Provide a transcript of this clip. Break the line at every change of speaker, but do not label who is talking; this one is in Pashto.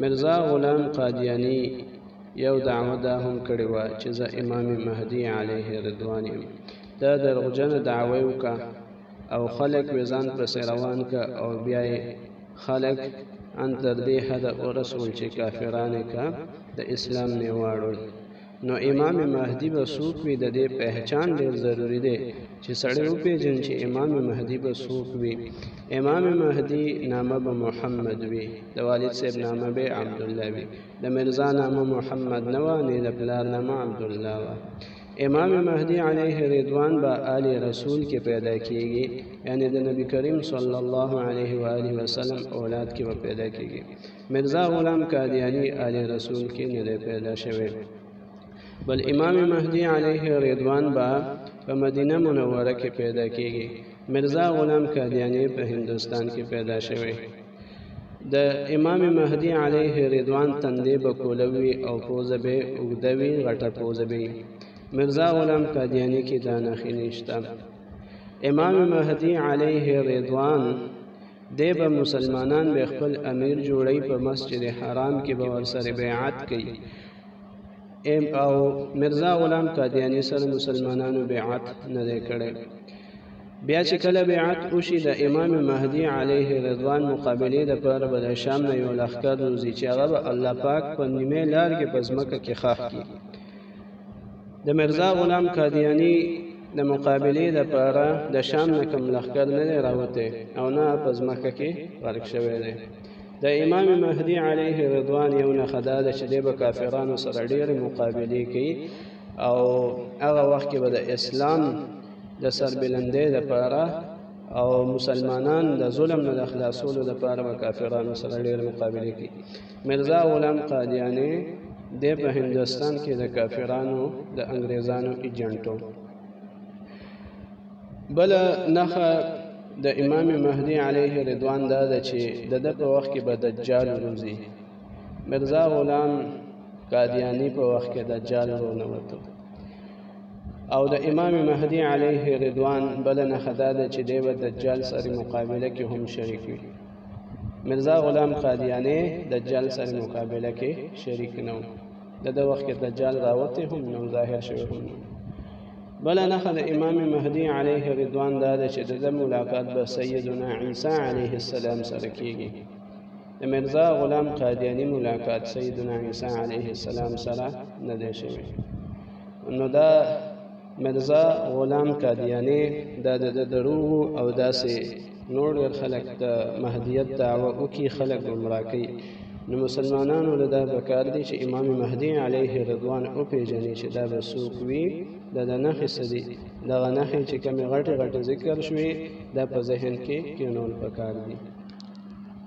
مرزا غلام قادیانی یو دعوه دا هم کړې وه چې زه امام مهدي علیه رضوان یم دا درغجنه دعوه وکړه او خلک وې ځان پسې روان که او بیا یې خلک ان تر دې حده ورسول چې کافرانې که د اسلام نه واړول نو امام مهدی به څوک وي د دې پهچان ډېر ضروری دی چې سړی وپېژن چې امام مهدی به څوک وي امام مهدی نامه به محمد وي د والد صاحب نامه به عبدالله وي د مرزا نامه محمد نه وه نه د پلار نامه عبدالله وه امام مهدی علیه رضوان به آل رسول کې پیدا کیږي یعنی د نبی کریم صلی الله علیه و آله وسلم اولاد کې به پیدا کیږي مرزا غلام قادیانی آل رسول کې نه دی پیدا شوی بل امام مهدی علیه رضوان با په مدینه منوره کې پیدا کیږي مرزا غلام قادیانی په هندستان کې پیدا شوی د امام مهدی علیه رضوان تندې به کولوي او پوزه به اوږده وي غټه پوزه به مرزا غلام قادیانی کې دا نښې نشته امام مهدی علیه رضوان دی به مسلمانان به خپل امیر جوړی په مسجد حرام کې به ورسره بیعت کوي ام او مرزا غلام قادیانی سره مسلمانانو بیعت نه دی کړی بیا چې کله بیعت وشي د امام مهدی علیه رضوان مقابله د پر به د شام نه یو لخر روزي چې هغه الله پاک په نیمه لار کې پزمکه کې خاخ کی د مرزا غلام قادیانی د مقابلې لپاره د شام نه کوم لښکر نه دی راوتی او نه په ځمکه کې غرق شوی دی د امام مهدي علیه رضوان یو نښه دا ده چې دی به کافرانو سره ډېرې مقابلې کوي او هغه وخت کې به د اسلام د سربلندۍ لپاره او مسلمانان د ظلم نه د خلاصولو لپاره به کافرانو سره ډېرې مقابلې کوي مرزا غلام قادیانی دی په هندوستان کې د کافرانو د انګریزانو ایجنټو بل نخه د امام مهدی علیه رضوان دا ده چې د د په وخت کې به دجال روزي مرزا غلام قادیانی په وخت کې دجال رونه وته او د امام مهدی علیه رضوان بل نخه دا ده چې دی به دجال سره مقابله کې هم شریک وي مرزا غلام قادیانې دجال سره مقابله کې شریک نه و د د وخت کې دجال راوته هم نو ظاهر شوی هم نو بل نه د امام مهدی علیه رضوان دا چې د ملاقات به سیدنا عیسی علیه السلام سره کیږي د مرزا غلام قادیانی ملاقات سیدنا عیسی علیه السلام سره نه دی شوی نو دا مرزا غلام قادیانی دا د دروغ او داسې نور ډېر خلک د مهدیت دعوه وکړي خلک ګمراه کوي نو مسلمانانو له دا پکار دي چې امام مهدي علیه رضوان وپېژني چې دا به څوک وي دا د نښې څه دي دغه نښې چې کومې غټې غټې ذکر شوې دا په ذهن کې کېنول پکار دي